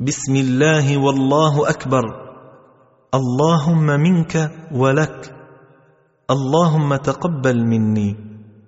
بسم الله والله أكبر. اللهم منك ولك. اللهم تقبل مني.